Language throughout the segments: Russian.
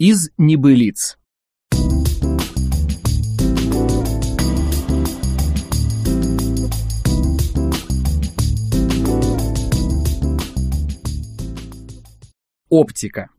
Из небылиц. Оптика.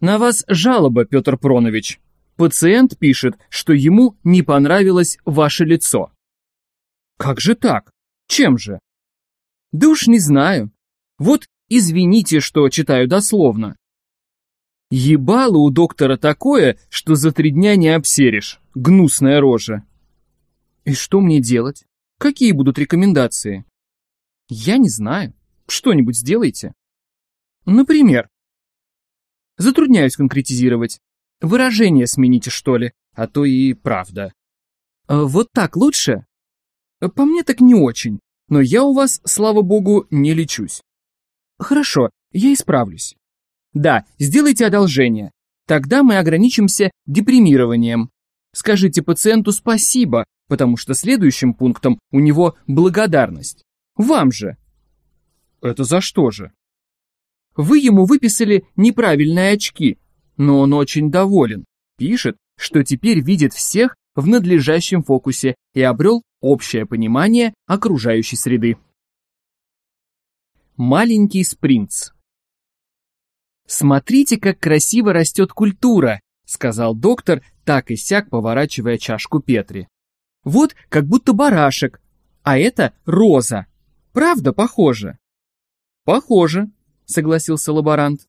На вас жалоба, Петр Пронович. Пациент пишет, что ему не понравилось ваше лицо. Как же так? Чем же? Да уж не знаю. Вот извините, что читаю дословно. Ебало у доктора такое, что за три дня не обсеришь. Гнусная рожа. И что мне делать? Какие будут рекомендации? Я не знаю. Что-нибудь сделайте. Например, Затрудняюсь конкретизировать. Выражение смените, что ли, а то и правда. А вот так лучше? По мне так не очень, но я у вас, слава богу, не лечусь. Хорошо, я исправлюсь. Да, сделайте одолжение. Тогда мы ограничимся депримированием. Скажите пациенту спасибо, потому что следующим пунктом у него благодарность. Вам же. Это за что же? Вы ему выписали неправильные очки, но он очень доволен. Пишет, что теперь видит всех в надлежащем фокусе и обрел общее понимание окружающей среды. Маленький спринц «Смотрите, как красиво растет культура», — сказал доктор, так и сяк поворачивая чашку Петри. «Вот как будто барашек, а это роза. Правда похоже?» «Похоже», согласился лаборант.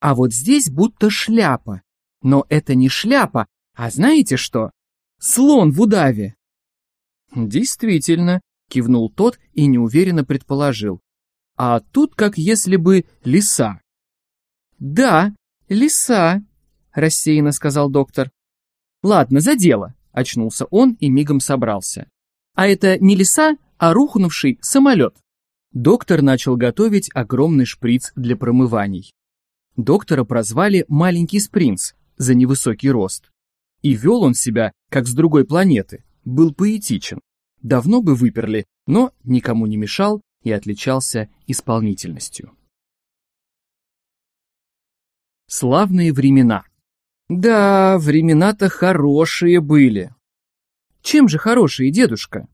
А вот здесь будто шляпа. Но это не шляпа, а знаете что? Слон в удаве. Действительно, кивнул тот и неуверенно предположил. А тут как если бы лиса. Да, лиса, рассеянно сказал доктор. Ладно, за дело, очнулся он и мигом собрался. А это не лиса, а рухнувший самолет. Доктор начал готовить огромный шприц для промываний. Доктора прозвали «маленький спринц» за невысокий рост. И вел он себя, как с другой планеты, был поэтичен. Давно бы выперли, но никому не мешал и отличался исполнительностью. Славные времена. Да, времена-то хорошие были. Чем же хорошие, дедушка?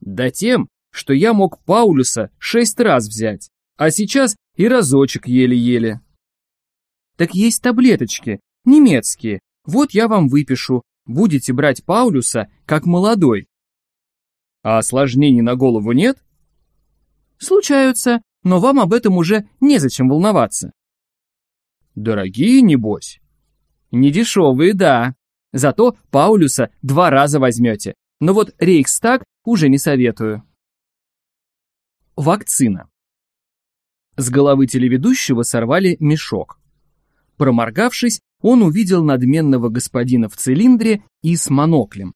Да тем, что я мог Паулюса шесть раз взять, а сейчас и разочек еле-еле. Так есть таблеточки, немецкие, вот я вам выпишу, будете брать Паулюса как молодой. А осложнений на голову нет? Случаются, но вам об этом уже незачем волноваться. Дорогие, небось? Недешевые, да. Зато Паулюса два раза возьмете. Но вот Рейхстаг уже не советую. Вакцина. С головы телеведущего сорвали мешок. Проморгавшись, он увидел надменного господина в цилиндре и с моноклем.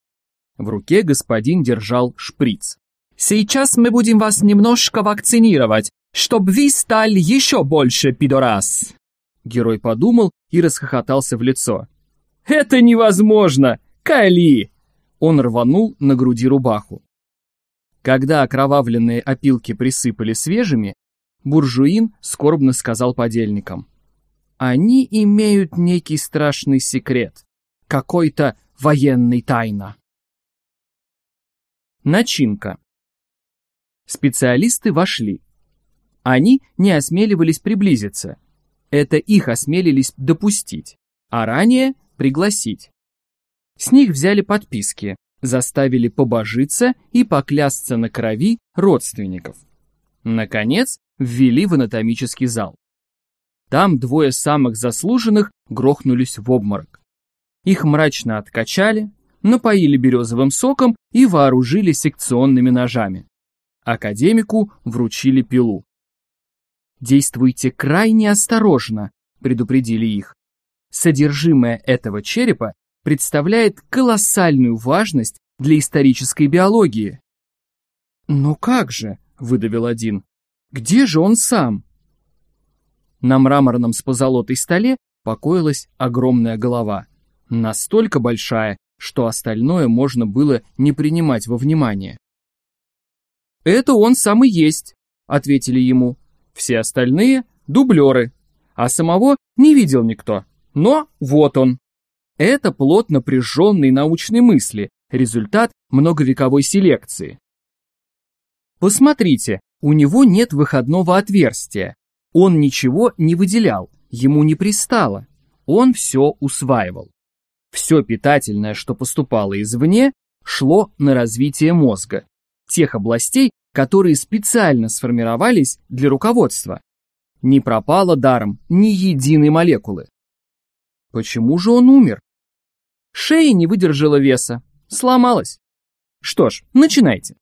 В руке господин держал шприц. «Сейчас мы будем вас немножко вакцинировать, чтобы вы стали еще больше пидорас!» Герой подумал и расхохотался в лицо. «Это невозможно! Кали!» Он рванул на груди рубаху. Когда окровавленные опилки присыпали свежими, буржуин скорбно сказал подельникам. Они имеют некий страшный секрет, какой-то военный тайна. Начинка. Специалисты вошли. Они не осмеливались приблизиться. Это их осмелились допустить, а ранее пригласить. С них взяли подписки, заставили побожиться и поклясться на крови родственников. Наконец, ввели в анатомический зал. Там двое самых заслуженных грохнулись в обморок. Их мрачно откачали, напоили березовым соком и вооружили секционными ножами. Академику вручили пилу. «Действуйте крайне осторожно», — предупредили их. Содержимое этого черепа представляет колоссальную важность для исторической биологии. «Ну как же?» — выдавил один. «Где же он сам?» На мраморном с позолотой столе покоилась огромная голова, настолько большая, что остальное можно было не принимать во внимание. «Это он сам и есть», — ответили ему. «Все остальные — дублеры, а самого не видел никто. Но вот он. Это плод напряженной научной мысли, результат многовековой селекции. Посмотрите, у него нет выходного отверстия. Он ничего не выделял, ему не пристало. Он все усваивал. Все питательное, что поступало извне, шло на развитие мозга, тех областей, которые специально сформировались для руководства. Не пропало даром ни единой молекулы. Почему же он умер? Шея не выдержала веса, сломалась. Что ж, начинайте.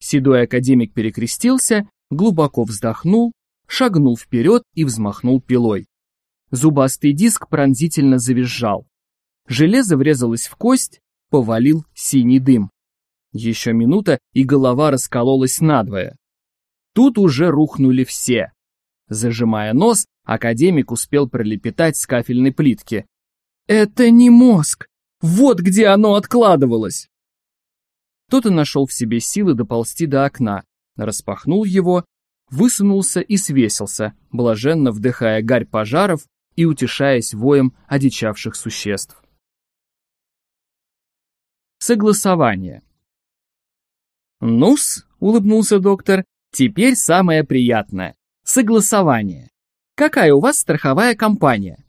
Седой академик перекрестился, глубоко вздохнул, шагнул вперед и взмахнул пилой. Зубастый диск пронзительно завизжал. Железо врезалось в кость, повалил синий дым. Еще минута, и голова раскололась надвое. Тут уже рухнули все. Зажимая нос, академик успел пролепетать с кафельной плитки. «Это не мозг! Вот где оно откладывалось!» Кто-то нашел в себе силы доползти до окна, распахнул его, высунулся и свесился, блаженно вдыхая гарь пожаров и утешаясь воем одичавших существ. Согласование. «Ну-с», — улыбнулся доктор, — «теперь самое приятное. Согласование. Какая у вас страховая компания?»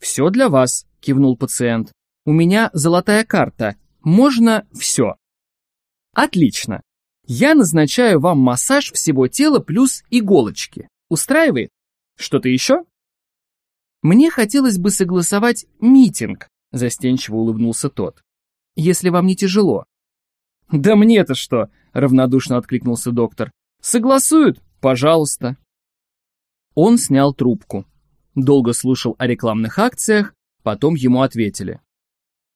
«Все для вас», — кивнул пациент. «У меня золотая карта. Можно все». «Отлично. Я назначаю вам массаж всего тела плюс иголочки. Устраивает? Что-то еще?» «Мне хотелось бы согласовать митинг», — застенчиво улыбнулся тот. «Если вам не тяжело. «Да мне-то что?» — равнодушно откликнулся доктор. «Согласуют? Пожалуйста». Он снял трубку. Долго слушал о рекламных акциях, потом ему ответили.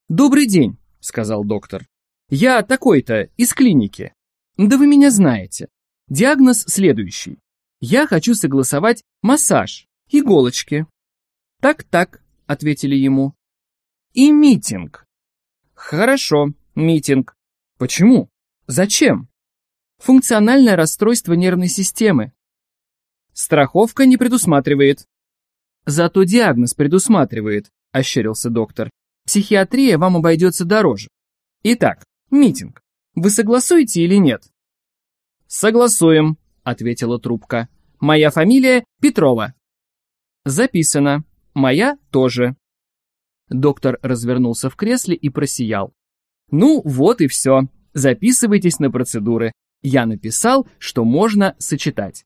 «Добрый день», — сказал доктор. «Я такой-то, из клиники. Да вы меня знаете. Диагноз следующий. Я хочу согласовать массаж, иголочки». «Так-так», — ответили ему. «И митинг». «Хорошо, митинг. Почему? Зачем? Функциональное расстройство нервной системы. Страховка не предусматривает. Зато диагноз предусматривает, ощерился доктор. Психиатрия вам обойдется дороже. Итак, митинг. Вы согласуете или нет? Согласуем, ответила трубка. Моя фамилия Петрова. Записано. Моя тоже. Доктор развернулся в кресле и просиял. Ну, вот и все. Записывайтесь на процедуры. Я написал, что можно сочетать.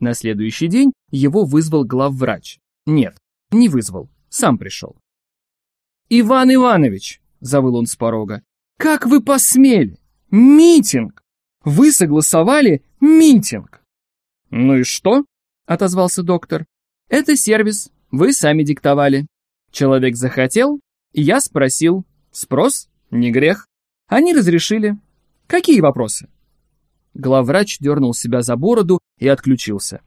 На следующий день его вызвал главврач. Нет, не вызвал, сам пришел. «Иван Иванович!» — завыл он с порога. «Как вы посмели? Митинг! Вы согласовали митинг!» «Ну и что?» — отозвался доктор. «Это сервис, вы сами диктовали. Человек захотел, я спросил. Спрос не грех. Они разрешили. Какие вопросы? Главврач дернул себя за бороду и отключился.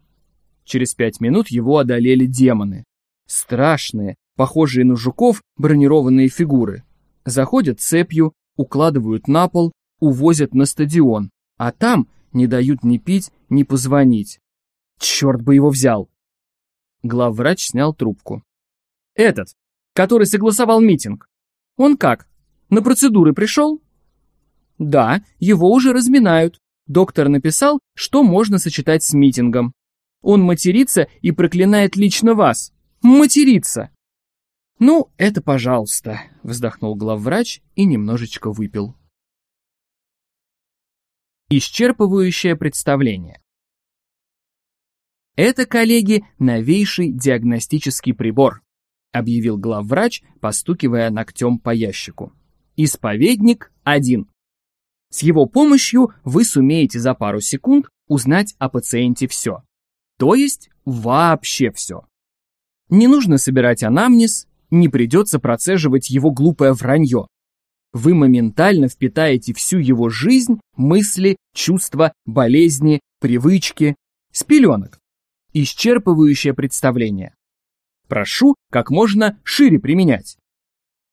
Через пять минут его одолели демоны. Страшные, похожие на жуков, бронированные фигуры. Заходят цепью, укладывают на пол, увозят на стадион, а там не дают ни пить, ни позвонить. Черт бы его взял! Главврач снял трубку. Этот, который согласовал митинг. Он как, на процедуры пришел? Да, его уже разминают. Доктор написал, что можно сочетать с митингом. Он матерится и проклинает лично вас. Матерится. Ну, это пожалуйста, вздохнул главврач и немножечко выпил. Исчерпывающее представление. Это, коллеги, новейший диагностический прибор, объявил главврач, постукивая ногтем по ящику. Исповедник 1. С его помощью вы сумеете за пару секунд узнать о пациенте все. То есть вообще все. Не нужно собирать анамнез, не придется процеживать его глупое вранье. Вы моментально впитаете всю его жизнь, мысли, чувства, болезни, привычки, с пеленок. Исчерпывающее представление. Прошу как можно шире применять.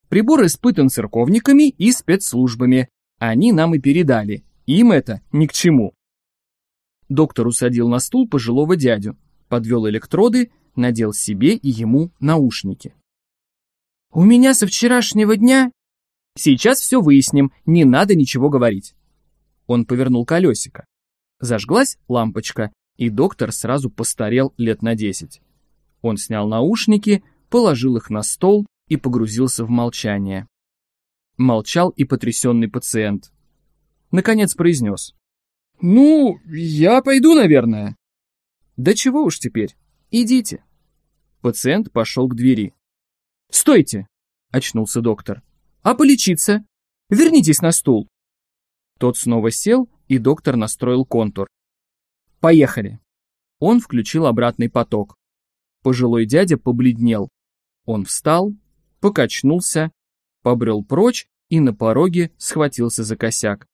Прибор испытан церковниками и спецслужбами. Они нам и передали. Им это ни к чему. Доктор усадил на стул пожилого дядю, подвел электроды, надел себе и ему наушники. «У меня со вчерашнего дня...» «Сейчас все выясним, не надо ничего говорить». Он повернул колесико. Зажглась лампочка, и доктор сразу постарел лет на десять. Он снял наушники, положил их на стол и погрузился в молчание. Молчал и потрясенный пациент. Наконец произнес. «Ну, я пойду, наверное». «Да чего уж теперь, идите». Пациент пошел к двери. «Стойте!» — очнулся доктор. «А полечиться? Вернитесь на стул». Тот снова сел, и доктор настроил контур. «Поехали!» Он включил обратный поток. Пожилой дядя побледнел. Он встал, покачнулся, побрел прочь и на пороге схватился за косяк.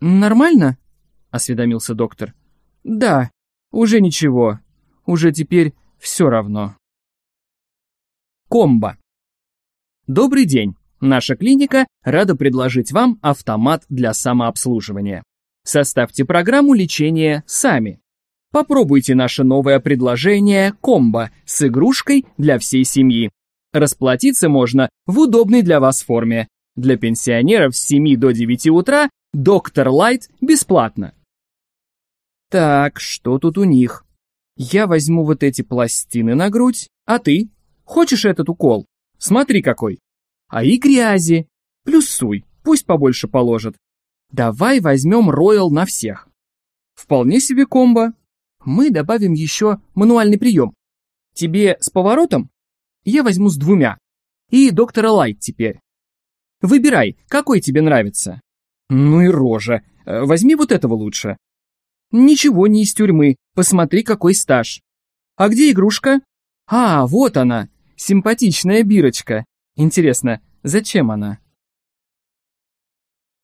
«Нормально?» — осведомился доктор. «Да, уже ничего. Уже теперь все равно». Комбо. Добрый день. Наша клиника рада предложить вам автомат для самообслуживания. Составьте программу лечения сами. Попробуйте наше новое предложение «Комбо» с игрушкой для всей семьи. Расплатиться можно в удобной для вас форме. Для пенсионеров с 7 до 9 утра Доктор Лайт бесплатно. Так, что тут у них? Я возьму вот эти пластины на грудь, а ты? Хочешь этот укол? Смотри какой. А и грязи. Плюсуй, пусть побольше положат. Давай возьмем Роял на всех. Вполне себе комбо. Мы добавим еще мануальный прием. Тебе с поворотом? Я возьму с двумя. И доктора Лайт теперь. Выбирай, какой тебе нравится. Ну и рожа. Э, возьми вот этого лучше. Ничего не из тюрьмы. Посмотри, какой стаж. А где игрушка? А, вот она. Симпатичная бирочка. Интересно, зачем она?